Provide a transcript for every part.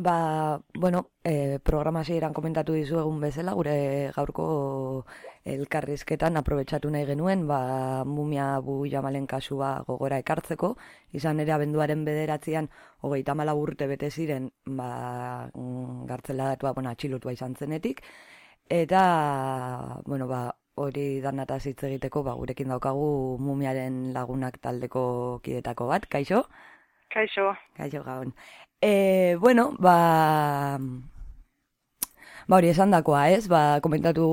Ba, bueno, e, programa zeiran komentatu dizu egun bezala, gure gaurko elkarrizketan aprobetsatu nahi genuen, ba, mumia bu jamalen kasua gogora ekartzeko, izan ere abenduaren bederatzean, hogeita mala urte bete ziren, ba, mm, gartzela datua, bueno, atxilutua izan zenetik, eta, bueno, ba, hori danata hitz egiteko, ba, gurekin daukagu mumiaren lagunak taldeko kidetako bat, kaixo? Kaixo. Kaixo gaun. E, bueno, ba... Ba hori esan dakoa, ez? Ba, komentatu,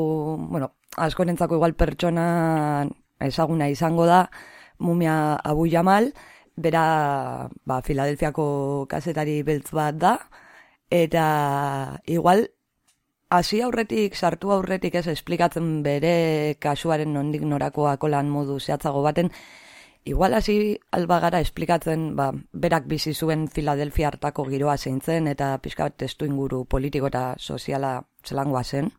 bueno, asko nentzako igual pertsona ezaguna izango da, mumia Abu Jamal, bera, ba, Filadelfiako kasetari beltz bat da, eta igual, hasi aurretik, sartu aurretik ez, esplikatzen bere kasuaren nondik norakoako lan modu zehatzago baten, Igual hasi albagara esplikatzen, ba, berak bizi zuen Philadelphia hartako giroa zeintzen eta pixka bat testu inguru politiko eta soziala zelangoa zen?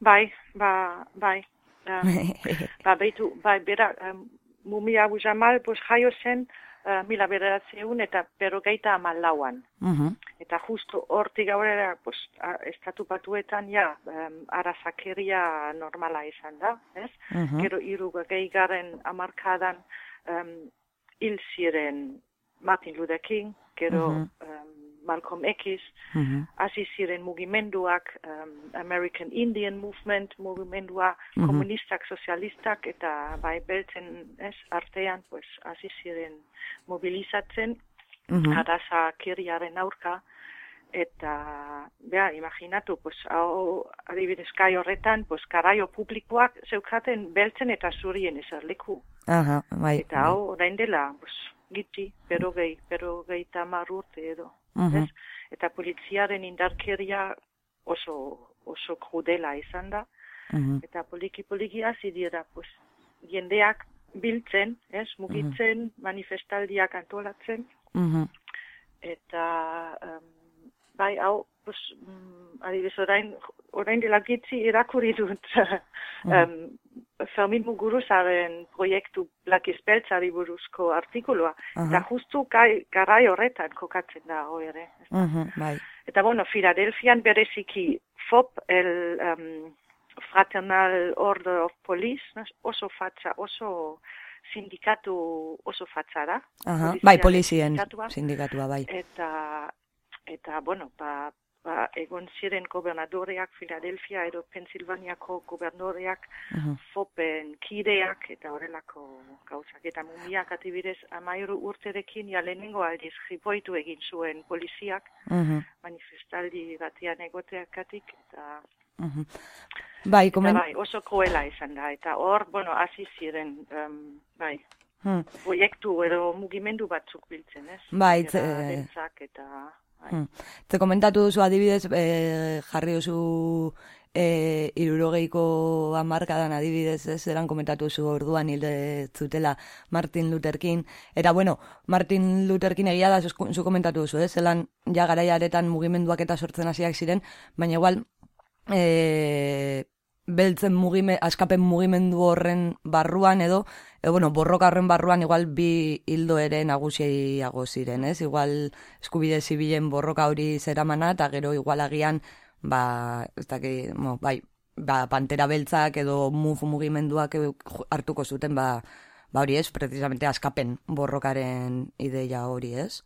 Bai, ba, bai. Uh, ba, beitu, bai, berak, um, mumia Abu Jamal, pues, jaio zen, uh, mila bederatzeun eta berrogeita amal lauan. Uh Eta justu hortik gaurera, pues, estatu batuetan, ja, um, arazakeria normala izan da, ez? Uh -huh. Gero iru garen amarkadan um, hil ziren Martin Luther King, gero uh Malcolm X, mm hasi ziren mugimenduak, um, American Indian Movement mugimendua, mm komunistak, sozialistak, eta bai beltzen ez, artean, pues, hasi ziren mobilizatzen, mm -hmm. kiriaren aurka, eta, beha, imaginatu, pues, hau, adibidez, kai horretan, pues, karaio publikoak zeukaten beltzen eta zurien ezerleku. Aha, bai. Eta hau, orain dela, pues, giti, pero gehi, pero gehi tamar urte edo. Uh Eta poliziaren indarkeria oso, oso krudela izan da. Eta poliki poliki hasi dira, pues, jendeak biltzen, ez, mugitzen, manifestaldiak antolatzen. Eta, um, bai, hau, pues, mm, adibes, orain, orain dela gitzi irakurri dut, um, Fermin Muguruzaren proiektu Black Espeltzari buruzko artikulua. Uh -huh. Eta justu gai, garai horretan kokatzen da ere. Uh -huh, bai. Eta bueno, Filadelfian bereziki FOP, el um, Fraternal Order of Police, oso fatza, oso sindikatu oso fatza da. Uh -huh. Bai, polizien sindikatua, bai. Eta, eta bueno, ba, ba, egon ziren gobernadoreak Philadelphia edo Pennsylvaniako gobernadoreak uh fopen kideak eta horrelako gauzak. Eta mumiak atibidez amairu urterekin ja lehenengo aldiz jipoitu egin zuen poliziak manifestaldi batean egoteakatik eta Bai, komen... bai, oso kruela izan da, eta hor, bueno, hasi ziren, um, bai, hmm. proiektu edo mugimendu batzuk biltzen, ez? Bai, eta, eta. Te komentatu duzu adibidez, e, jarri duzu e, irurogeiko amarkadan adibidez, ez, eran komentatu duzu orduan hilde zutela Martin Luther King. Eta bueno, Martin Luther King egia da, zu komentatu duzu, ez, zelan ja garaiaretan mugimenduak eta sortzen hasiak ziren, baina igual, e, beltzen mugime, askapen mugimendu horren barruan edo, e, bueno, borroka horren barruan igual bi hildo ere nagusiago ziren, ez? Igual eskubide zibilen borroka hori zeramana eta gero igual agian, ba, ez daki, mo, bai, ba, pantera beltzak edo muf mugimenduak hartuko zuten, ba, ba hori ez, precisamente askapen borrokaren ideia hori ez?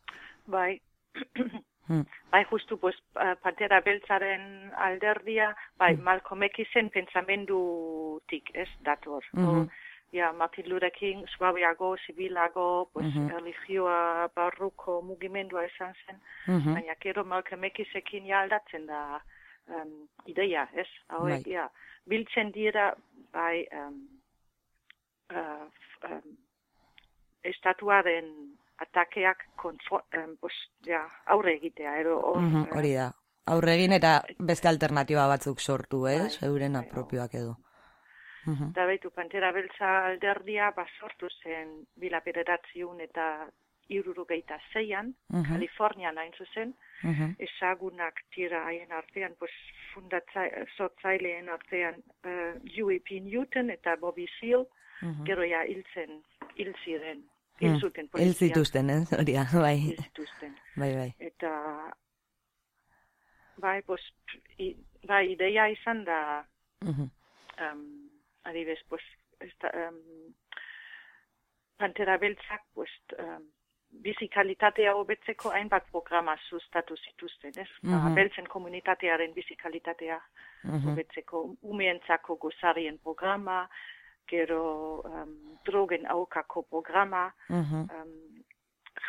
Bai, Hmm. Bai, justu, pues, pantera beltzaren alderdia, bai, mm. Malcolm Xen pentsamendutik, ez, dator. Mm -hmm. ja, Martin Luther King, suabiago, zibilago, pues, mm -hmm. religioa barruko mugimendua esan zen, mm -hmm. baina kero Malcolm Xekin ja aldatzen da um, ideia, ez, hau bai. ja, biltzen dira, bai, um, uh, um, estatuaren atakeak um, pues, ja, aurre egitea. Edo, or, mm hori da. Aurre egin eta beste alternatiba batzuk sortu, ez? Bai, Euren bai, apropioak edo. Mm Da behitu, Pantera Beltza alderdia basortu zen bila peredatziun eta irurugeita zeian, -hmm. Kalifornian hain zuzen, mm ezagunak tira haien artean, pues, fundatzaileen artean uh, UEP Newton eta Bobby Seal, mm -hmm. gero ja hiltzen, hil ziren hil zuten polizia. Hil zituzten, eh? Hori bai. Hil zituzten. Bai, bai. Eta, bai, pues, i, bai, ideia izan da, Uh -huh. um, adibes, pues, esta, um, Pantera Beltzak, pues, um, bizikalitatea hobetzeko hainbat programa sustatu zituzten, ez? Mm -hmm. Beltzen komunitatearen bizikalitatea hobetzeko mm -hmm. umeentzako gozarien programa, gero um, drogen aukako programa, mm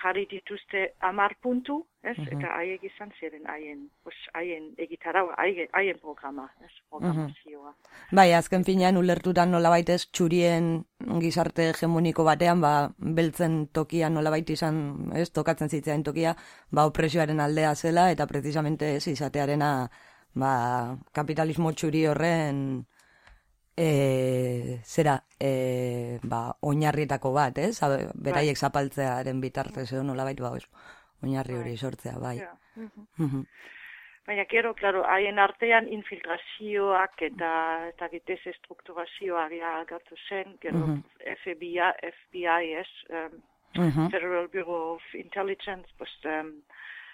jarri dituzte amar puntu, ez? Mm -hmm. Eta haiek izan ziren haien, haien egitarau, haien programa, ez? Programazioa. Mm -hmm. Bai, azken finean ulertutan nola baitez txurien gizarte hegemoniko batean, ba, beltzen tokia nola baita izan, ez? Tokatzen zitzean tokia, ba, opresioaren aldea zela, eta precisamente ez izatearena, ba, kapitalismo txuri horren e, zera, e, ba, oinarrietako bat, ez? Beraiek bai. zapaltzearen bitartez edo nola baitu, ba, oinarri hori bai. sortzea, bai. Ja. Baina, kero, klaro, haien artean infiltrazioak eta eta gitez estrukturazioa agartu zen, gero FBI, FBI, ez, um, Federal Bureau of Intelligence, post, um,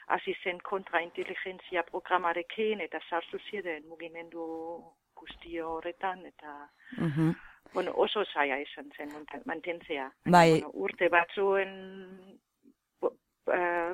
hasi zen kontrainteligentzia programarekin eta sartu ziren mugimendu guztio horretan, eta mm bueno, oso zaila izan zen mantentzea. Bai. Bueno, urte batzuen uh,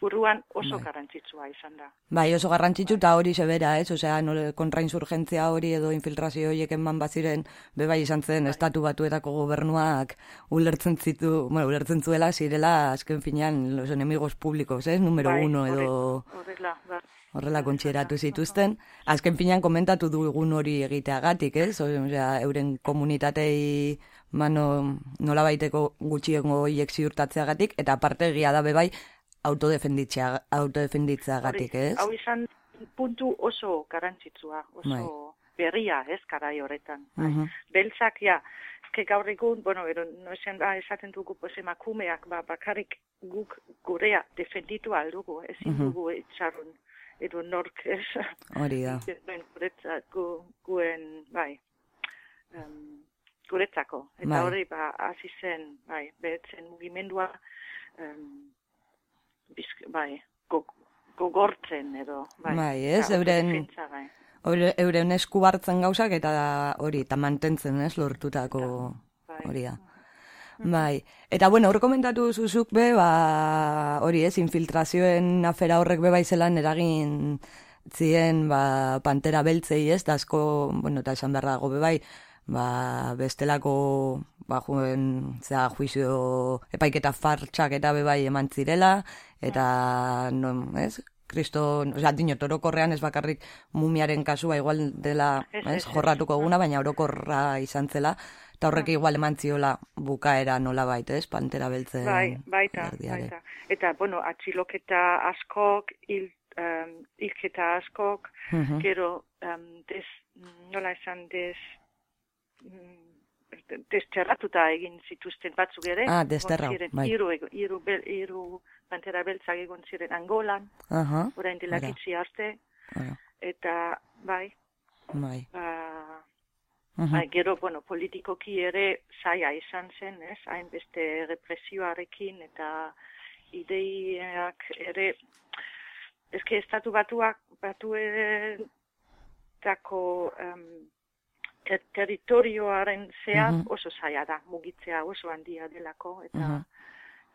buruan oso bai. garrantzitsua izan da. Bai, oso garrantzitsu eta hori sebera, ez? Osea, no, kontrainsurgentzia hori edo infiltrazio horiek eman baziren, bebai izan zen, bai. estatu batuetako gobernuak ulertzen zitu, bueno, ulertzen zuela, zirela, azken finean, los enemigos públicos, ez? Numero bai, uno edo... Horrela, bai horrela kontxeratu zituzten. Azken finean komentatu dugun hori egiteagatik, ez? Osea, euren komunitatei mano nola baiteko gutxiengo hiek ziurtatzeagatik, eta aparte egia da bebai autodefenditzeagatik, ez? Hau izan puntu oso garantzitsua, oso bai. berria, ez, karai horretan. Uh Beltzak, ja, ke gaur egun, bueno, ero, no esan da, esaten dugu, pues, emakumeak, ba, bakarrik guk gurea defenditu aldugu, ezin uh dugu etxarun edo nork ez. Hori da. Guretzat, gu, guen, bai, um, guretzako. Eta bai. hori, ba, hasi zen, bai, behetzen mugimendua, um, bizk, bai, gogortzen edo, bai. Bai, ez, euren, bai. euren esku hartzen gauzak eta hori, eta mantentzen, ez, lortutako bai. hori da. Bai, eta bueno, hor komentatu zuzuk be, ba, hori ez, infiltrazioen afera horrek be baizelan eragin zien, ba, pantera beltzei ez, da asko, bueno, eta esan beharra dago be bai, ba, bestelako, ba, juen, zera, juizio, epaiketa fartxak eta be bai eman zirela, eta, no, ez, Kristo, osea, dino, orokorrean ez bakarrik mumiaren kasua igual dela, ez, jorratuko eguna, baina orokorra izan zela, eta horrek igual eman ziola bukaera nola baita, ez, pantera beltzen. Bai, baita, baita. Eta, bueno, atxiloketa askok, il, um, ilketa askok, uh gero, um, des, nola esan, des, mm, desterratuta egin zituzten batzuk ere. Ah, desterra, bai. Iru, iru, bel, iru pantera beltzak egon ziren Angolan, uh -huh. orain dilakitzi arte, eta, bai, bai. Ba, Bai, gero, bueno, politikoki ere zaia izan zen, ez? Hainbeste represioarekin eta ideiak ere, ezke estatu batuak, batuetako um, ter territorioaren zehar oso zaia da, mugitzea oso handia delako, eta,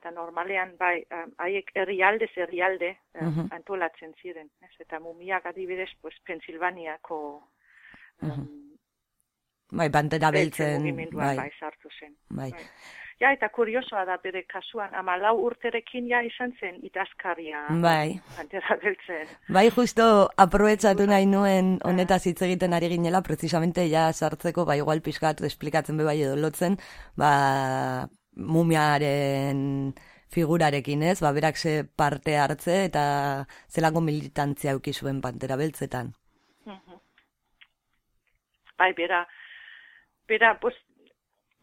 eta normalean, bai, haiek herrialde herrialde um, antolatzen ziren, ez? Eta mumiak adibidez, pues, Pensilvaniako um, Bai, bantera beltzen. Bai. bai, sartu zen. Bai. bai. Ja, eta kuriosoa da bere kasuan, ama lau urterekin ja izan zen itazkaria. Bai. Bantera beltzen. Bai, justo aprobetzatu nahi nuen honetaz hitz egiten ari ginela, precisamente ja sartzeko, bai, igual pixkat esplikatzen be bai edo lotzen, ba, mumiaren figurarekin ez, ba, berak ze parte hartze eta zelako militantzia zuen pantera beltzetan. Bai, bera, bera, pues,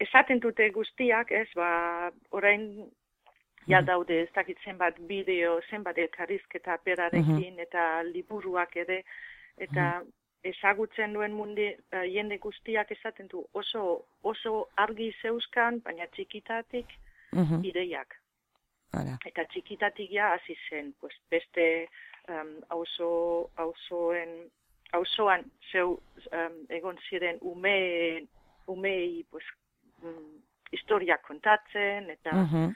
esaten dute guztiak, ez, ba, orain, ja mhm. daude, ez dakit zenbat bideo, zenbat elkarrizketa berarekin, mhm. eta liburuak ere, eta mm. ezagutzen duen mundi, uh, jende guztiak esaten du, oso, oso argi zeuzkan, baina txikitatik, mhm. ideiak. Ara. Eta txikitatik ja hasi zen, pues, beste um, auzo, auzoen, auzoan zeu um, egon ziren ume, umei pues, um, historia kontatzen, eta uh -huh.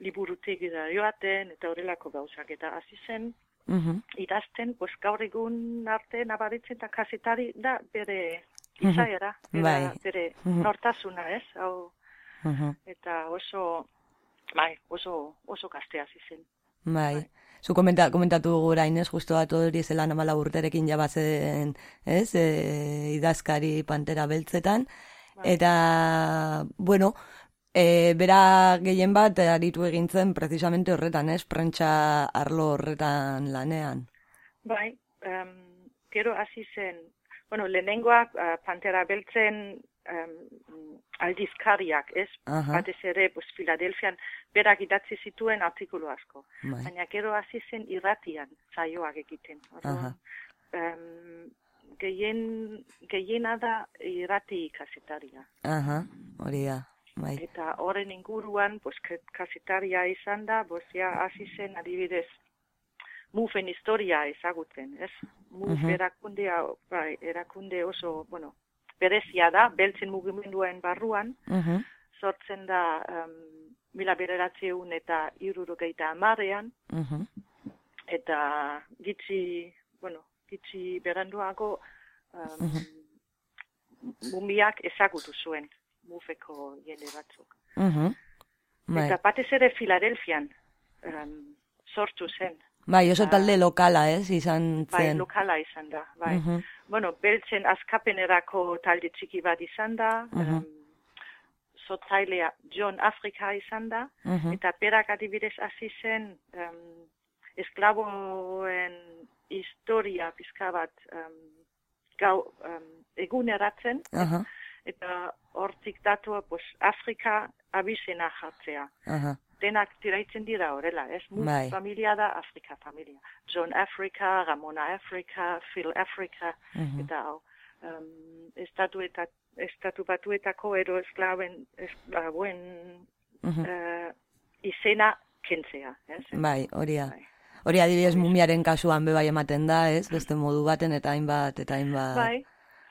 liburutik joaten, eta horrelako gauzak. Eta hasi zen, uh idazten, pues, gaur egun arte nabaritzen eta kasetari da bere izaera, bai. bere nortasuna, ez? Hau, Eta oso, bai, oso, oso kastea zizen. Bai. bai. Zu komenta, komentatu gura inez, justo bat hori zela namala urterekin jabazen, ez, e, idazkari pantera beltzetan. Eta, bueno, e, bera gehien bat aritu egintzen precisamente horretan, ez, prentsa arlo horretan lanean. Bai, um, gero hasi zen, bueno, lehenengoak uh, pantera beltzen um, aldizkariak, ez? Batez ere, pues, Filadelfian, berak idatzi zituen artikulu asko. Bai. Baina gero hasi zen irratian zaioak egiten. Um, gehien, gehiena da irrati kasetaria. Aha, hori da. Bai. Eta horren inguruan, pues, kasetaria izan da, pues, ja, hasi zen adibidez, mufen historia ezagutzen, ez? Muf uh -huh. erakundea, bai, erakunde oso, bueno, berezia da, beltzen mugimenduen barruan, uh sortzen da um, mila bereratzeun eta irurogeita amarean, uh eta gitzi, bueno, gitzi beranduago um, mumiak ezagutu zuen mufeko jende batzuk. Uh Eta batez ere Filadelfian um, sortu zen. Bai, oso talde lokala, ez, izan zen. Bai, lokala izan da, bai bueno, beltzen azkapenerako talde txiki bat izan da, -huh. um, John Afrika izan da, eta perak adibidez hasi zen um, esklaboen historia pizka bat um, gau, um, eguneratzen, eta hortik datua pues, Afrika abizena jartzea denak tiraitzen dira horrela, ez? bai. familia da Afrika familia. John Afrika, Ramona Afrika, Phil Afrika, mhm. eta hau, um, estatu, eta, estatu batuetako ero esklaben, esklaben uh uh, izena kentzea, ez? Bai, hori da. Bai. Hori adibidez mumiaren kasuan bebai ematen da, ez? Beste modu baten eta hainbat, eta hainbat... Bai,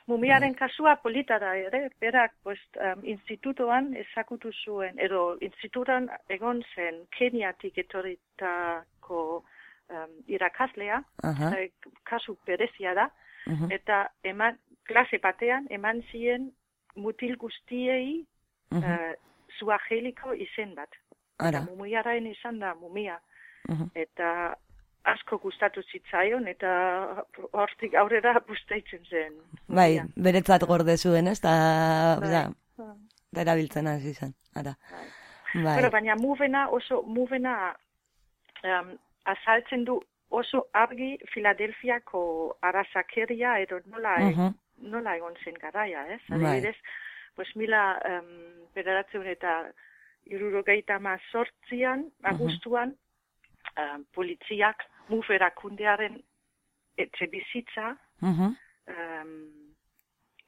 Mumiaren kasua polita da ere, berak pues, um, institutoan ezakutu zuen, edo institutoan egon zen Keniatik etoritako um, irakaslea, kasu perezia da, eta eman, klase batean eman ziren mutil guztiei uh -huh. uh, izen bat. Ara. Mumiaren izan da mumia. Eta asko gustatu zitzaion eta hortik aurrera bustaitzen zen. Bai, beretzat gorde zuen, ez? Da, bai. da, da erabiltzen hasi zen. Ara. Bai. bai. Pero, baina movena oso movena um, azaltzen du oso argi Filadelfiako arazakeria edo nola, uh -huh. nola egon zen garaia, ez? Bai. Adibidez, pues mila um, eta irurogeita ma sortzian, agustuan, um, poliziak muferakundearen etxe bizitza, uh -huh. um,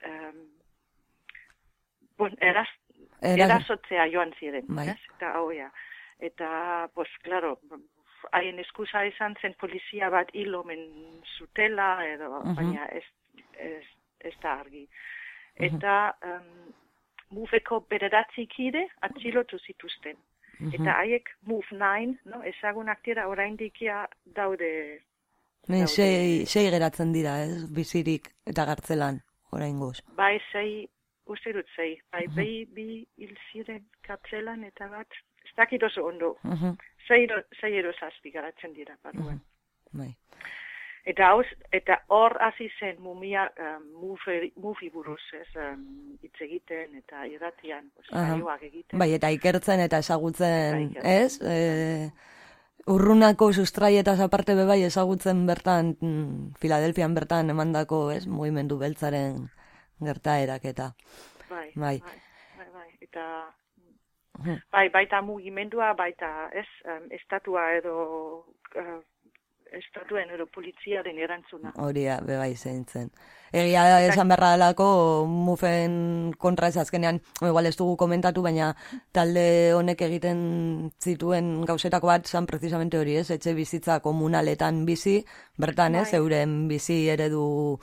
um, bon, eraz, erazotzea joan ziren. Bai. Eta, oh, ja. eta, pues, claro, haien eskusa izan zen polizia bat hilomen zutela, edo, uh -huh. baina ez, ez, ez da argi. Eta, um, mufeko bederatzi kide atxilotu zituzten. -hmm. Eta haiek move nine, no? ezagunak dira orain dikia daude. Ne, sei, sei geratzen dira, ez, bizirik eta gartzelan, orain goz. Bai, sei, uste dut sei, bai, mm -hmm. bi hil ziren kartzelan eta bat, ez dakit oso ondo, mm -hmm. sei, sei erosazpi garatzen dira, barruan. Mm -hmm. Bai. Eta haus, eta hor hasi zen mumia um, mufi buruz, ez, um, hitz egiten eta irratian, pues, egiten. Bai, eta ikertzen eta ezagutzen, ez? E, urrunako sustraietaz aparte bebai ezagutzen bertan, Filadelfian bertan emandako, ez, mugimendu beltzaren gertaerak eta. Bai, bai, bai, bai, bai. eta bai, baita mugimendua, baita, ez, um, estatua edo uh, estatuen edo poliziaren erantzuna. Hori da, beba izen zen. Egia esan berra dalako, mufen kontra ez azkenean, igual ez dugu komentatu, baina talde honek egiten zituen gauzetako bat, zan precisamente hori ez, etxe bizitza komunaletan bizi, bertan ez, bai. euren bizi eredu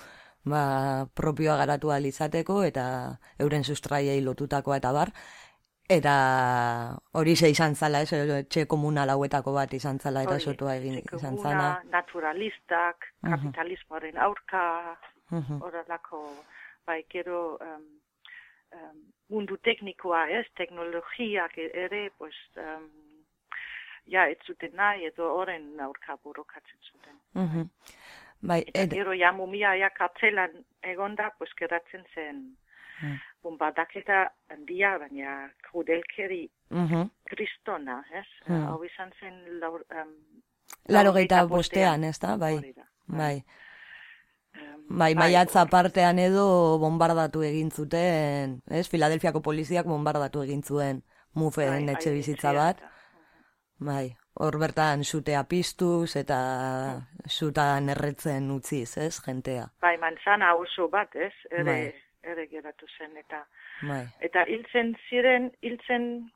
ba, propioa garatu alizateko, eta euren sustraiei lotutakoa eta bar, Eta hori ze izan zala, ez, etxe komuna lauetako bat izan zala, eta sotua egin izan zala. naturalistak, kapitalismoaren aurka, horrelako, bai, gero um, um, mundu teknikoa, ez, teknologiak ere, pues, um, ja, ez zuten nahi, edo horren aurka burokatzen zuten. Uh Bai, eta gero, ja, mumia, ja, kartzelan egonda, pues, geratzen zen, mm bombardaketa handia, baina krudelkeri mm kristona, ez? Mm. Hau izan zen laur, um, Laro bostean, ez da? Bai, bai. Bai, bai partean edo bombardatu egin zuten, ez? Filadelfiako poliziak bombardatu egin zuen mufen bai, etxe bizitza bat. Bai, hor bertan sutea piztuz eta sutan erretzen utziz, ez, jentea. Bai, manzana oso bat, ez? Ere, bai ere geratu zen eta bai. eta hiltzen ziren hiltzen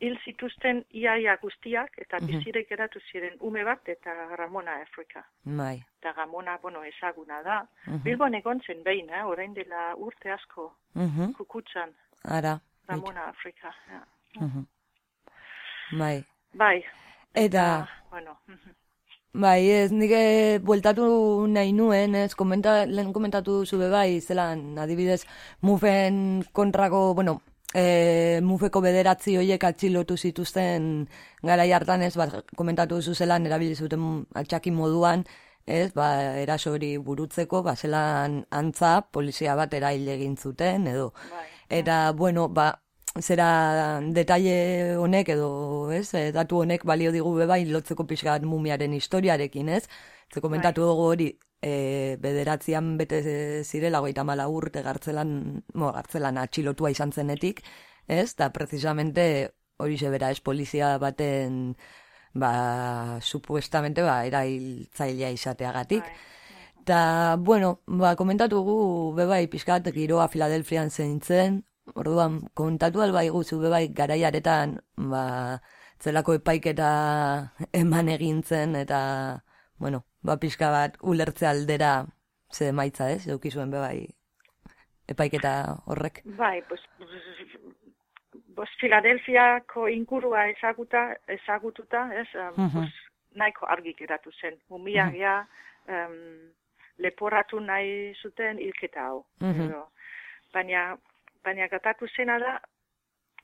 hil zituzten iaia guztiak eta mm bizire geratu ziren ume bat eta Ramona Afrika. Bai. Eta Ramona, bueno, ezaguna da. -hmm. Bilbon egon zen behin, eh? orain dela urte asko mm kukutsan. Ara. Ramona Afrika, ja. Mm Bai. Bai. Eta, bueno, Bai, ez, nire bueltatu nahi nuen, ez, komenta, lehen komentatu zube bai, zelan, adibidez, mufen kontrako, bueno, e, mufeko bederatzi horiek atxilotu zituzten gara hartan ez, ba, komentatu zu zelan, erabili zuten atxaki moduan, ez, ba, eraso hori burutzeko, ba, zelan antza, polizia bat erail egin zuten, edo, bai. eta, bueno, ba, zera detaile honek edo, ez, e, datu honek balio digu beba lotzeko pixkat mumiaren historiarekin, ez? Ze komentatu bai. dugu hori, e, bederatzean bete zirela goita mala urte gartzelan, mo, gartzelan atxilotua izan zenetik, ez? Da, precisamente, hori zebera, ez, polizia baten, ba, supuestamente, ba, erailtzailea izateagatik. Bai. Ta, bueno, ba, komentatu gu, bebai, pixkat, giroa Filadelfian zentzen, Orduan, kontatu alba iguzu bebai garaiaretan, ba, zelako epaiketa eman egintzen, eta, bueno, ba, pixka bat ulertze aldera ze maitza ez, eukizuen bebai epaiketa horrek. Bai, pues, pues, Filadelfiako inkurua ezaguta, ezagututa, ez, um, uh nahiko argi geratu zen. Mumiagia um, leporatu nahi zuten ilketa hau. Uh Baina, baina gatatu zena da,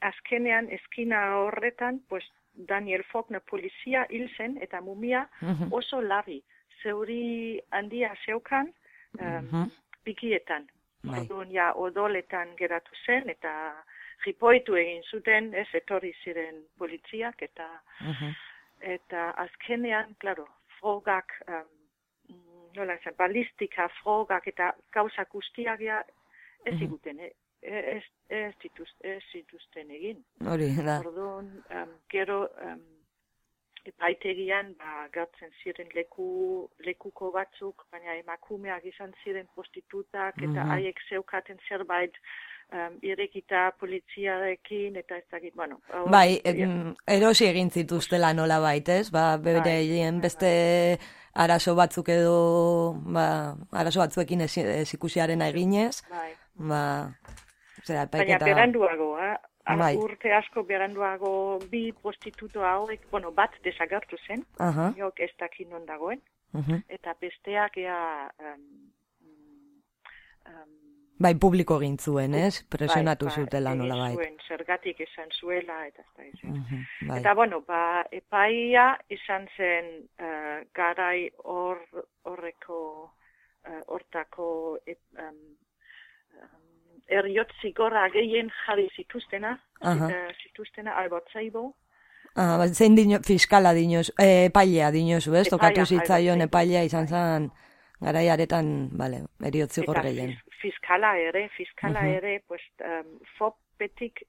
azkenean eskina horretan, pues, Daniel Faulkner polizia hil zen eta mumia mhm. oso labi. Zeuri handia zeukan um, pikietan. Bai. ja, odoletan geratu zen eta ripoitu egin zuten, ez etorri ziren poliziak eta mhm. eta azkenean, klaro, frogak, um, nola zen, balistika frogak eta gauza guztiak ja ez mm -hmm ez, ez, dituz, ez zituzten egin. Hori, da. Orduan, um, gero, um, epaitegian, ba, gertzen ziren leku, lekuko batzuk, baina emakumeak izan ziren prostitutak, eta mm -hmm. haiek zeukaten zerbait, um, irekita poliziarekin, eta ez dakit, bueno. bai, erosi egin zituztela nola baitez, ba, bere bai, bai, beste arazo batzuk edo, ba, arazo batzuekin ez, ez ikusiaren eginez, bai. ba, Zera, Baina beranduago, eh? Bai. urte asko beranduago bi prostituto hauek, bueno, bat desagertu zen, uh -huh. jok ez dakin non dagoen, eta besteak ea... Um, um, bai, publiko egin zuen, ez? Presionatu bai, zutela nola bai. Zuen, zergatik esan zuela, eta ez da bai. Eta, bueno, ba, epaia izan zen uh, garai hor, horreko, uh, hortako, um, eriot zigorra gehien jarri zituztena, uh zituztena albotzaibo. Ah, ba, zein dino, fiskala dinoz, eh, epailea dinozu, ez? Tokatu zitzaion epailea izan zen garaiaretan, bale, eriot zigor gehien. Fiskala ere, fiskala ere, pues, um, fop betik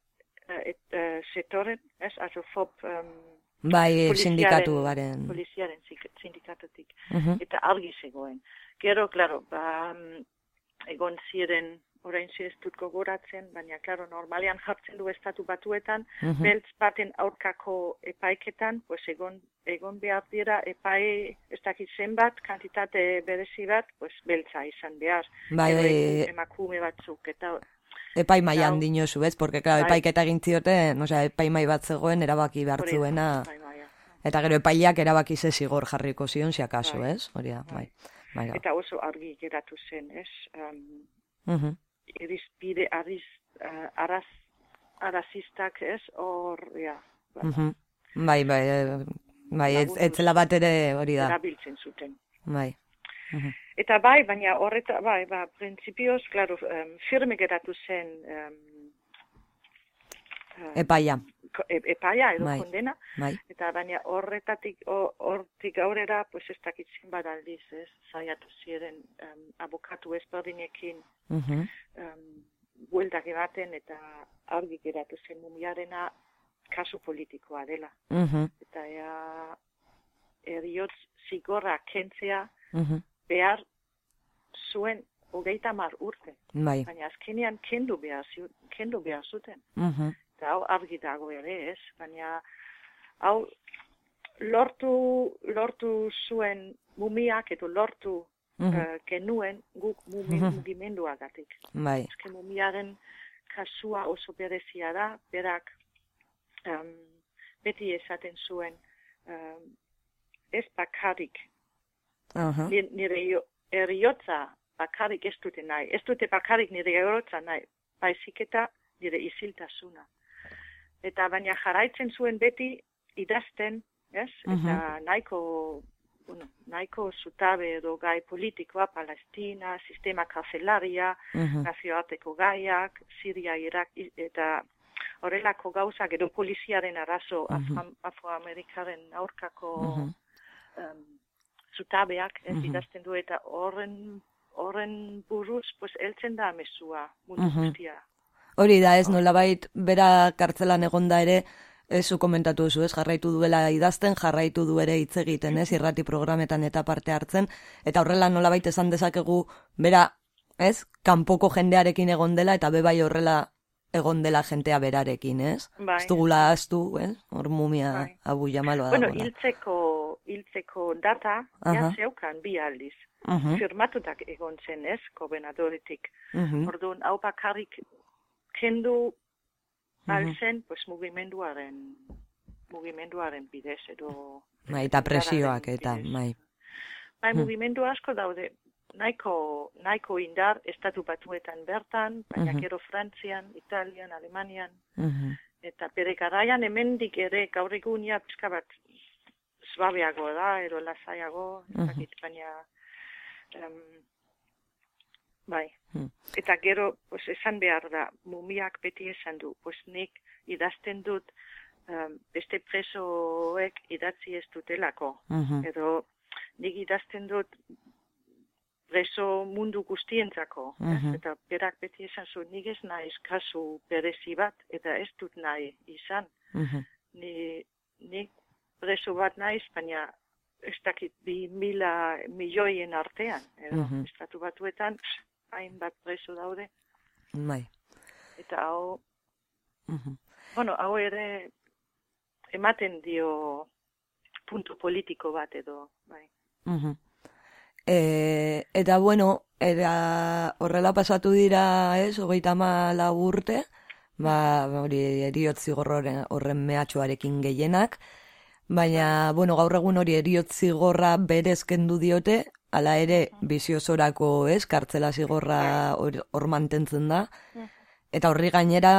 uh, et, uh, setoren, ez? Also fop um, Bai, sindikatu garen. Poliziaren sindikatutik. Eta argi zegoen. Gero, klaro, ba, egon ziren orain ez dut gogoratzen, baina, klaro, normalean jartzen du estatu batuetan, mm beltz baten aurkako epaiketan, pues egon, egon behar dira epai, ez dakit zenbat, kantitate berezi bat, pues beltza izan behar. Bai, bai, emakume batzuk, eta... Epai maian dinosu, ez? Porque, klaro, bai. epaiketa gintzioten, osea, epai mai bat zegoen, erabaki behartzuena. Eta gero epaileak erabaki ze zigor jarriko zion, si akaso, bai. ez? Hori da, bai. bai. Eta oso argi geratu zen, ez? Um, irizpide ariz, uh, araz, arazistak ez, hor, ja. Bai, bai, eh, bai, ez, ez bat ere hori da. Erabiltzen zuten. Bai. Eta bai, baina horreta, bai, ba, prinsipioz, klaro, um, firme geratu zen... Um, epaia. E, epaia edo bai. kondena. Bai. Eta baina horretatik, hortik aurrera, pues ez dakitzen badaldiz, ez, zaiatu ziren um, abokatu ezberdinekin uh um, bueltak ematen eta argi geratu zen mumiarena kasu politikoa dela. Uh Eta ea eriotz zigorra kentzea behar zuen hogeita mar urte. Bai. Baina azkenean kendu behar, kendu behar zuten. Eta hau argi dago ere ez, baina hau lortu, lortu zuen mumiak edo lortu mm -hmm. uh, genuen guk mugimenduagatik. Bai. Eske mumiaren kasua oso berezia da, berak um, beti esaten zuen um, ez bakarik. Uh -huh. Nire eriotza bakarik ez dute nahi. Ez dute bakarik nire eriotza nahi. Baizik eta nire iziltasuna. Eta baina jarraitzen zuen beti idazten, ez? Uh -huh. Eta nahiko bueno, nahiko zutabe edo gai politikoa, Palestina, sistema karcelaria, uh nazioarteko gaiak, Siria, Irak, eta horrelako gauzak edo poliziaren arazo uh afroamerikaren aurkako um, zutabeak, ez uh idazten du, eta horren horren buruz, pues, eltzen da amezua, mundu uh guztia. Hori da, ez, nolabait, bera kartzelan egonda ere, Ez zu komentatu zu, ez, jarraitu duela idazten, jarraitu du ere hitz egiten, ez, irrati programetan eta parte hartzen, eta horrela nola baita esan dezakegu, bera, ez, kanpoko jendearekin egon dela, eta bebai horrela egon dela jentea berarekin, ez? Bai. Ez dugula aztu, ez? Hor mumia bai. abu jamaloa bueno, hiltzeko, hiltzeko data, uh -huh. zeukan bi aldiz. Uh Firmatutak egon zen, ez, gobernadoretik. Uh Orduan, hau bakarrik kendu alzen, pues, mugimenduaren mugimenduaren bidez edo bai, eta presioak eta bai. Bai mugimendu asko daude. Nahiko, nahiko indar estatu batuetan bertan baina gero Frantzian, Italian, Alemanian. Eta bere garaian hemendik ere gaur egunia pizka bat zbabeago da edo lasaiago baina um, bai Hmm. Eta gero, pues, esan behar da, mumiak beti esan du, pues, nik idazten dut um, beste presoek idatzi ez dutelako. Uh Edo nik idazten dut preso mundu guztientzako. Uh Eta berak beti esan zu, nik ez naiz kasu berezi bat, eta ez dut nahi izan. Uh Ni, nik preso bat naiz, baina ez dakit bi mila milioien artean. Edo, uh estatu batuetan, hainbat preso daude. Bai. Eta hau, uh bueno, hau ere ematen dio puntu politiko bat edo, bai. Uh e, eta bueno, era horrela pasatu dira, ez, hogeita mala urte, ba, hori eriotzi horren, horren mehatxoarekin gehienak, baina, bueno, gaur egun hori eriotzi gorra berezkendu diote, Hala ere, biziosorako, ez, kartzela zigorra hor mantentzen da. Eta horri gainera,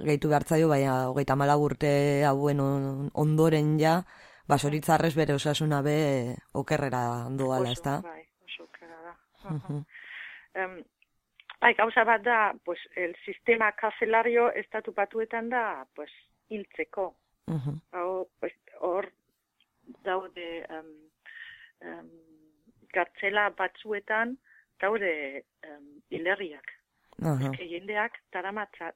gehitu behartzaio, baina hogeita mala urte hauen ondoren ja, basoritzarrez bere osasuna be okerrera doala, ez da? Bai, oso okerrera da. um, bai, gauza bat da, pues, el sistema karcelario estatu batuetan da, pues, hiltzeko. Uh pues, hor daude... Um, um, gartzela batzuetan daude um, ilerriak. Uh -huh. jendeak taramatza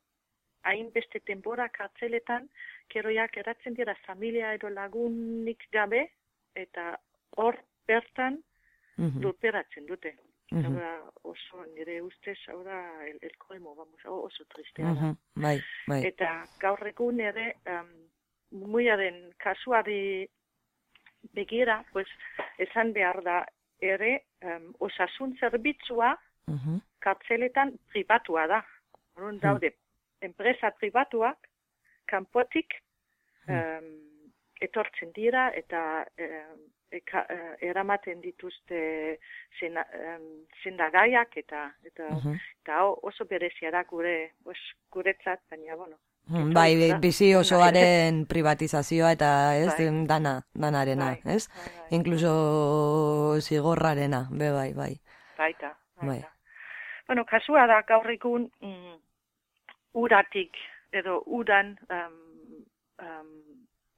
hainbeste denbora kartzeletan, keroiak eratzen dira familia edo lagunik gabe, eta hor bertan mm -hmm. dute. Mm oso nire ustez, hau da, el, el koemo, vamos, oso tristea da. bai, bai. Eta gaur egun ere, um, muiaren kasuari begira, pues, esan behar da ere, um, osasun zerbitzua mm kartzeletan pribatua da. Horren mm. daude, enpresa pribatuak, kanpotik, um, etortzen dira, eta um, eka, uh, eramaten dituzte zena, um, zendagaiak, eta, eta, mm eta oso berezia da gure, pues, guretzat, baina, bueno, Hmm, bai, bizi osoaren privatizazioa eta ez bai. dana, danarena, bai, ez? Bai, bai. Inkluso zigorrarena, be bai, bai. Baita, baita. Bai. Bueno, kasua da gaur egun mm, uratik edo udan um, um,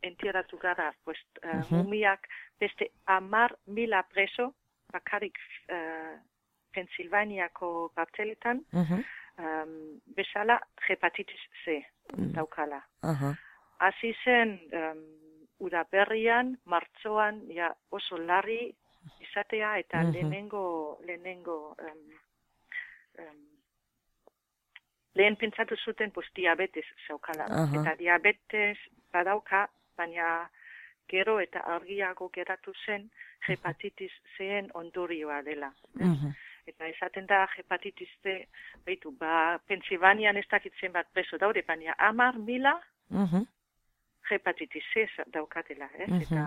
entieratu gara, pues, uh, mumiak beste amar mila preso, bakarik uh, Pensilvaniako karteletan, um, bezala hepatitis C mm. daukala. Uh -huh. Zen um, ura berrian, martzoan, ja, oso larri izatea eta uh -huh. lehenengo, lehenengo um, um, lehen pentsatu zuten pues, diabetes zaukala. Uh -huh. Eta diabetes badauka, baina gero eta argiago geratu zen hepatitis C-en ondorioa dela. Uh Eta esaten da hepatitis C, behitu, ba, Pensilvanian ez dakitzen bat preso daude, baina amar mila uh hepatitis C daukatela, ez? Uh Eta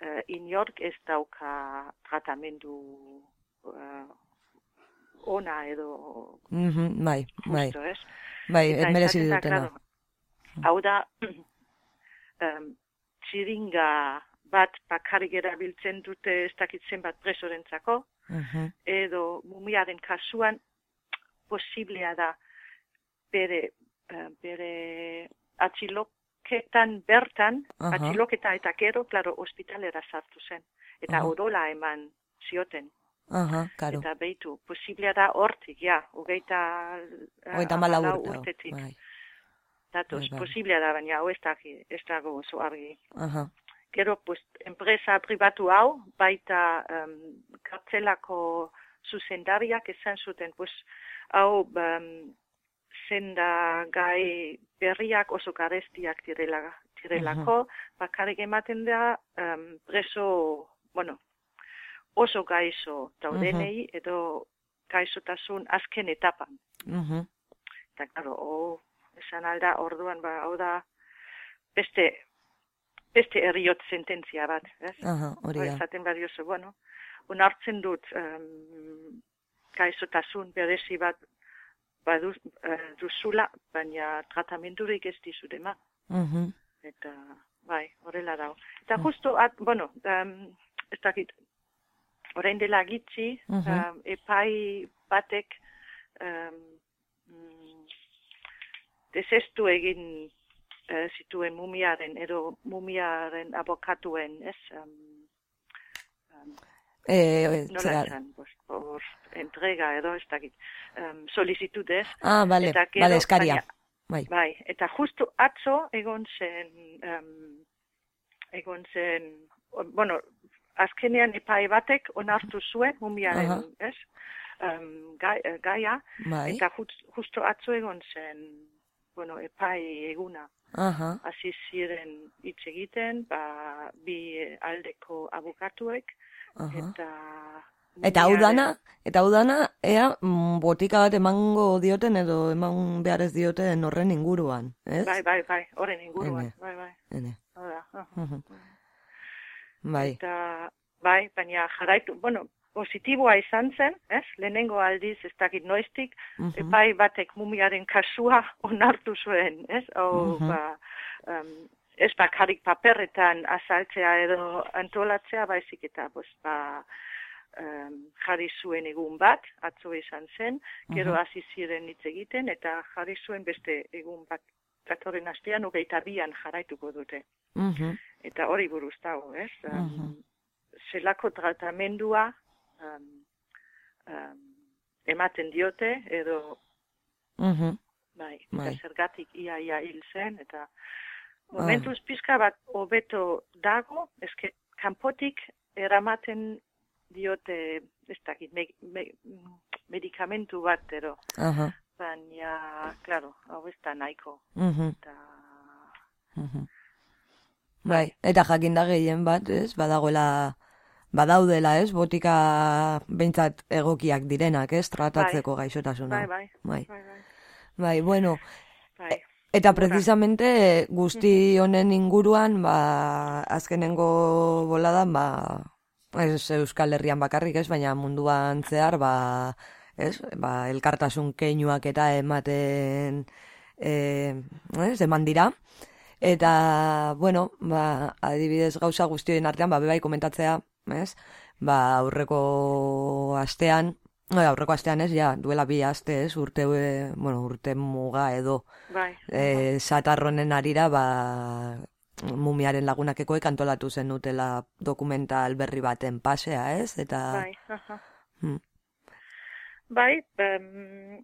uh, in York ez dauka tratamendu uh, ona edo uh bai, bai. ez? Bai, merezi dutena. Hau da, um, txiringa bat bakarrik erabiltzen dute ez dakitzen bat presorentzako, -huh. edo mumiaren kasuan posiblea da bere, uh, bere atxiloketan bertan, uh -huh. atxiloketa eta gero, klaro, ospitalera sartu zen. Eta uh -huh. odola eman zioten. Aha, karo. Eta behitu, posiblea da hortik, ja, hogeita... Hogeita mala urtetik. Bai. Datoz, bai, bai. posiblea da, baina hau ez dago oso argi. Aha gero pues, enpresa pribatu hau, baita um, kartzelako zuzendariak esan zuten, pues, hau um, zenda gai berriak oso garestiak direla, direlako, uh -huh. bakarrik ematen da um, preso, bueno, oso gaizo daudenei, uh -huh. edo gaizotasun azken etapan. Uh -huh. Eta, claro, oh, esan alda, orduan, ba, hau da, beste, beste erriot sententzia bat, ez? Aha, hori da. Esaten badiozu, bueno, unartzen dut um, kaizotasun berezi bat badu, uh, duzula, baina tratamendurik ez dizu dema. Uh Eta, bai, horrela dau. Eta uh justu, at, bueno, um, ez dakit, orain dela gitzi, uh um, epai batek um, mm, desestu egin e, zituen mumiaren edo mumiaren abokatuen, ez? Um, um, eh, por entrega edo ez dakit, um, solicitudez. Ah, vale, vale, eskaria. Bai. bai, eta justu atzo egon zen, um, egon zen, bueno, azkenean epai batek onartu zuen mumiaren, uh -huh. ez? Um, gaia, bai. eta justu atzo egon zen, bueno, epai eguna. Aha. Hasi ziren hitz egiten, ba, bi aldeko abokatuek eta Eta hau dana, eta hau dana, ea, mm, botika bat emango dioten edo eman behar ez dioten horren inguruan, ez? Bai, bai, bai, horren inguruan, bai, bai. Ene. Bai. Eta, bai, baina jarraitu, bueno, positiboa izan zen, ez? Lehenengo aldiz, ez dakit noiztik, uh epai batek mumiaren kasua onartu zuen, ez? O, ba, um, ez bakarrik paperretan azaltzea edo antolatzea, baizik eta, bos, ba, um, jarri zuen egun bat, atzo izan zen, gero hasi ziren hitz egiten, eta jarri zuen beste egun bat, datorren astean, hogeita bian jarraituko dute. Eta hori buruz dago, ez? Um, zelako tratamendua um, um, ematen diote edo uh bai, bai. eta zergatik ia ia hil zen, eta momentuz ah. pizka bat hobeto dago, eske kanpotik eramaten diote, ez dakit, me, me, medikamentu bat, ero. Uh Baina, klaro, hau ez da nahiko. Uh Eta... Bai, eta jakinda gehien bat, ez, badagoela badaudela, ez, botika behintzat egokiak direnak, ez, tratatzeko bai. gaixotasuna. Bai, bai, bai, bai, bai. Bai, bueno, bai. eta precisamente guzti honen inguruan, ba, azkenengo boladan, ba, ez Euskal Herrian bakarrik, ez, baina munduan zehar, ba, ez, ba, elkartasun keinuak eta ematen, e, ez, eman dira. Eta, bueno, ba, adibidez gauza guztioen artean, ba, bebai komentatzea, ez? Ba, aurreko astean, bai, aurreko astean ez, ja, duela bi aste, ez, urte, e, bueno, urte muga edo, bai, e, satarronen arira, ba, mumiaren lagunakekoek antolatu zen utela dokumental berri baten pasea, ez? Eta... Bai, aha. Hmm. Bai, um,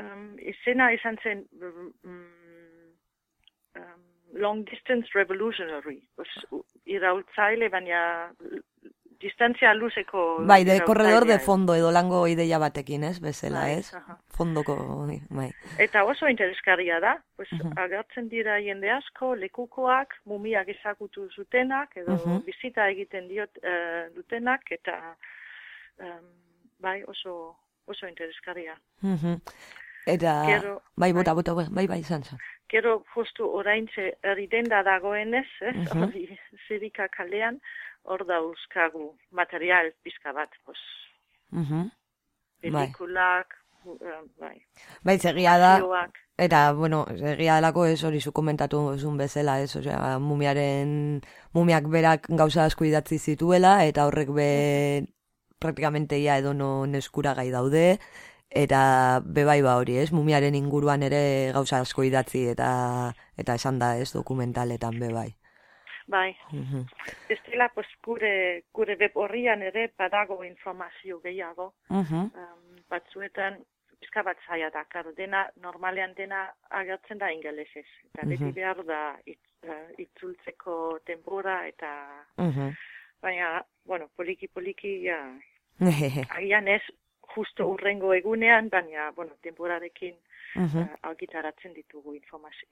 um, izena izan zen um, long distance revolutionary, iraultzaile, baina distantzia luzeko... Bai, de corredor de fondo edo lango ideia batekin, ez, bezala, bai, ez? Fondoko, bai. Eta oso interesgarria da, pues, uh -huh. agertzen dira jende asko, lekukoak, mumiak ezagutu zutenak, edo uh -huh. bizita egiten diot uh, dutenak, eta um, bai, oso, oso interesgarria. Uh -huh. Eta, Kero, bai, bota, bai. bota, bai, bai, izan Gero justu oraintze eridenda dagoenez, ez, uh -huh. zirika kalean, hor dauzkagu material pizka bat, pues. Uh -huh. Pelikulak, bai. Bai, zegia da. Eta, bueno, egia delako ez hori zu komentatu zun bezala, ez, osea, mumiaren, mumiak berak gauza asko idatzi zituela, eta horrek be, praktikamente ia edo no neskura gai daude, eta bebai ba hori, ez, mumiaren inguruan ere gauza asko idatzi, eta eta esan da, ez, dokumentaletan bebai. Bai. Mm Ez dela, pues, gure, gure web horrian ere badago informazio gehiago. Mm batzuetan, pizka bat zaila da, karo, dena, normalean dena agertzen da ingelesez. Eta mm -hmm. behar da it, uh, itzultzeko tempora, eta... Mm Baina, bueno, poliki-poliki, ja... Agian ez, justo urrengo egunean, baina, bueno, temporarekin uh -huh. uh, ditugu informazio,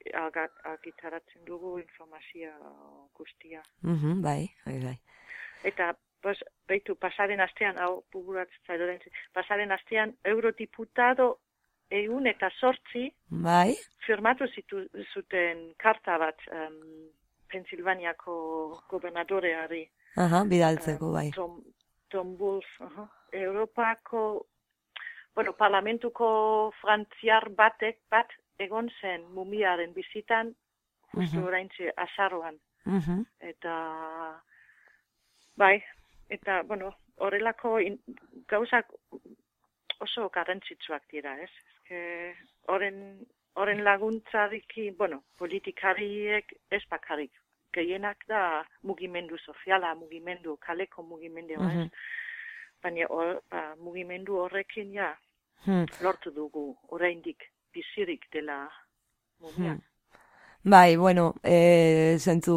algitaratzen dugu informazio guztia. Uh -huh, bai, bai, bai. Eta, pues, behitu, pasaren astean, hau, zailoren, pasaren astean, eurodiputado egun eta sortzi, bai. firmatu zitu, zuten karta bat, um, Pensilvaniako gobernadoreari. Aha, bidaltzeko, bai. Tom, Tom Wolf, uh Europako bueno, parlamentuko frantziar batek bat egon zen mumiaren bizitan justu uh -huh. oraintze azaroan. Eta bai, eta bueno, horrelako gauzak oso garrantzitsuak dira, ez? Eske oren oren laguntzariki, bueno, politikariek ez bakarrik gehienak da mugimendu soziala, mugimendu kaleko mugimendu, uh -huh. Baina or, ba, mugimendu horrekin ja, hmm. lortu dugu oraindik bizirik dela mumia. Hmm. Bai, bueno, e, zentzu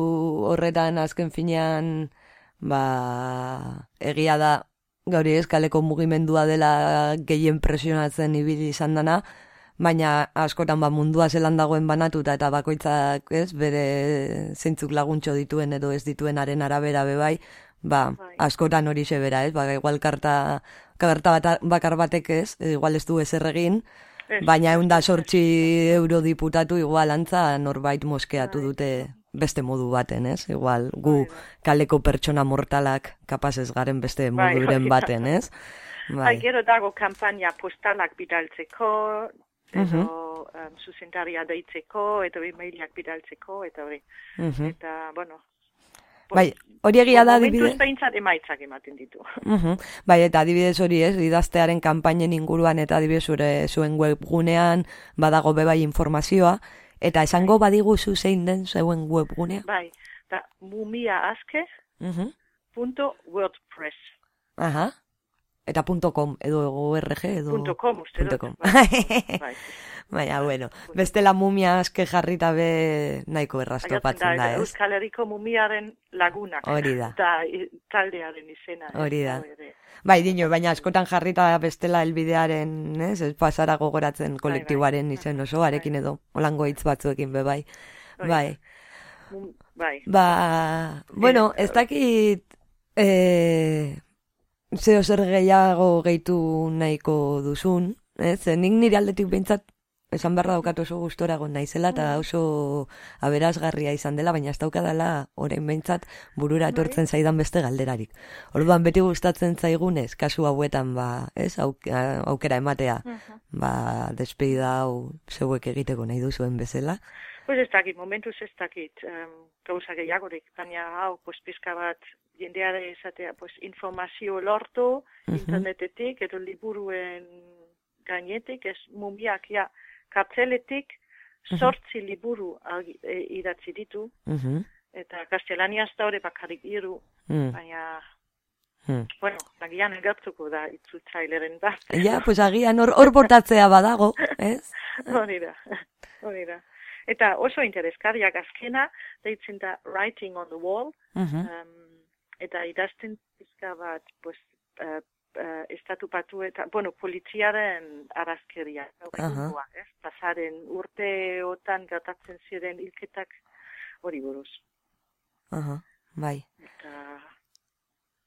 horretan azken finean, ba, egia da, gauri eskaleko mugimendua dela gehien presionatzen ibili izan dana, baina askotan ba mundua zelan dagoen banatuta eta bakoitzak, ez, bere zentzuk laguntxo dituen edo ez dituenaren arabera bebai, ba, bai. askotan hori sebera, ez, ba, igual karta, karta bat, bakar batek ez, igual ez du ezer egin, baina egun da sortxi eurodiputatu igual antza norbait moskeatu bai. dute beste modu baten, ez? Igual, gu bai, kaleko pertsona mortalak kapaz ez garen beste moduren baten, ez? Bai. gero dago kampaina postalak bidaltzeko, edo um, zuzentaria deitzeko, edo emailiak bidaltzeko, eta hori. Eta, bueno, Bai, hori egia da adibidez. Momentuz emaitzak ematen ditu. Uh Bai, eta adibidez hori ez, idaztearen kanpainen inguruan eta adibidez zure zuen webgunean badago bebai informazioa, eta esango bai. badigu zu zein den zeuen webgunea? Bai, eta mumia azke, punto wordpress. Aha. Eta punto .com, edo ORG, edo... Punto .com, uste punto .com. bai, Baina, bueno, beste la mumia aske jarrita be nahiko errasto patzen da, ez? Euskal Herriko mumiaren lagunak. Hori da. Eta taldearen izena. Hori da. Bai, dino, baina askotan jarrita bestela elbidearen, ez? Ez pasara gogoratzen bai, kolektiboaren bai, izen oso, arekin edo, holango hitz batzuekin be, bai. Bai. Bai. Ba, bueno, ez dakit, eh, zeo zer gehiago gehitu nahiko duzun, ez? Nik nire aldetik behintzat esan beharra daukat oso gustora egon naizela eta mm. oso aberazgarria izan dela, baina ez daukadala orain behintzat burura bai. etortzen zaidan beste galderarik. Orduan beti gustatzen zaigunez, kasu hauetan ba, ez, aukera ematea, ba, despedida hau zeuek egiteko nahi duzuen bezala. Pues ez dakit, momentuz ez dakit, um, gauza gehiagorik, baina hau, pues, pizka bat, jendea da izatea, pues, informazio lortu, internetetik, edo liburuen gainetik, ez mumiak, ja, kartzeletik sortzi liburu e, idatzi ditu, eta kastelania ez da hori bakarrik iru, mm. baina, mm. bueno, agian egertuko da itzultzaileren da. Ja, pues agian hor, hor portatzea badago, ez? hori da, hori da. Eta oso intereskariak azkena, deitzen da Writing on the Wall, um, eta idazten pizka bat, pues, uh, uh, estatu patu eta, bueno, poliziaren arazkeria. Uh -huh. ez? Pasaren urteotan gatatzen ziren ilketak hori buruz. Uh -huh. Bai. Eta,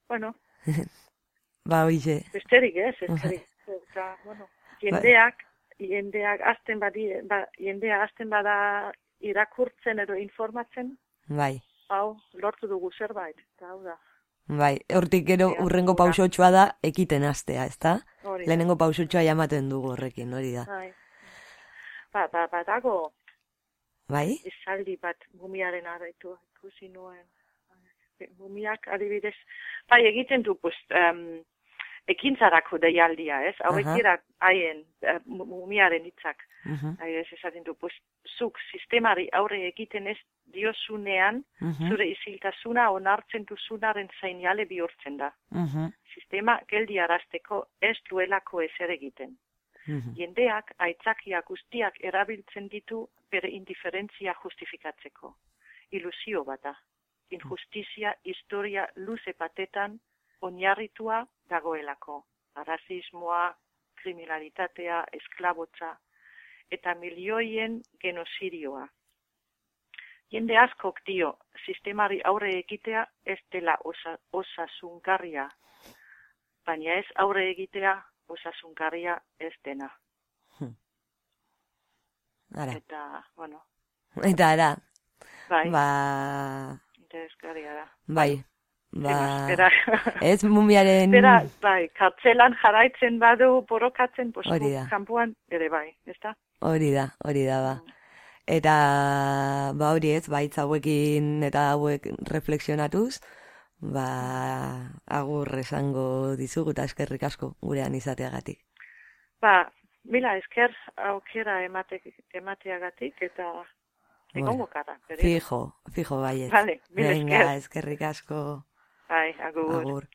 bueno. ba, oize. Besterik, ez? Besterik. Eta, bueno, jendeak, bai. jendeak azten badi, ba, jendeak azten bada irakurtzen edo informatzen. Bai. Hau, lortu dugu zerbait, eta hau da. Bai, hortik gero urrengo pausotxoa da ekiten astea, ezta? Lehenengo pausotxoa jamaten dugu horrekin, hori da. Bai. Ba, ba, ba, dago. Bai? Esaldi bat mumiaren arretu, ikusi nuen. Mumiak adibidez. Bai, egiten du, pues, um, ekintzarako deialdia, ez? Hau ekira haien uh, mumiaren hitzak. Uh -huh. Ez esaten du, pues, zuk sistemari aurre egiten ez diozunean, uh zure iziltasuna onartzen duzunaren zainale bihurtzen da. Uh Sistema geldi arazteko ez duelako ezer egiten. Uh Jendeak aitzakia guztiak erabiltzen ditu bere indiferentzia justifikatzeko. Ilusio bata. Injustizia historia luze patetan oinarritua dagoelako. Arrazismoa, kriminalitatea, esklabotza eta milioien genozidioa. Jende askok dio, sistemari aurre egitea ez dela osa, osasunkarria, baina ez aurre egitea osasunkarria ez dena. Hmm. Eta, bueno. Eta, ara. Bai. Ba... Interesgarria da. Bai. Ba, ez mumiaren... Bera, bai, kartzelan jarraitzen badu borokatzen, posku, kampuan, ere bai, ez da? Hori da, hori da, ba. Mm. Eta, ba, hori ez, baitz hauekin eta hauek refleksionatuz, ba, agur esango dizugu eta eskerrik asko gurean izateagatik. Ba, mila esker aukera emate, emateagatik eta egongo kara. Fijo, fijo, baiet. Vale, mila esker. Venga, eskerrik asko. Bai, agur. Agur.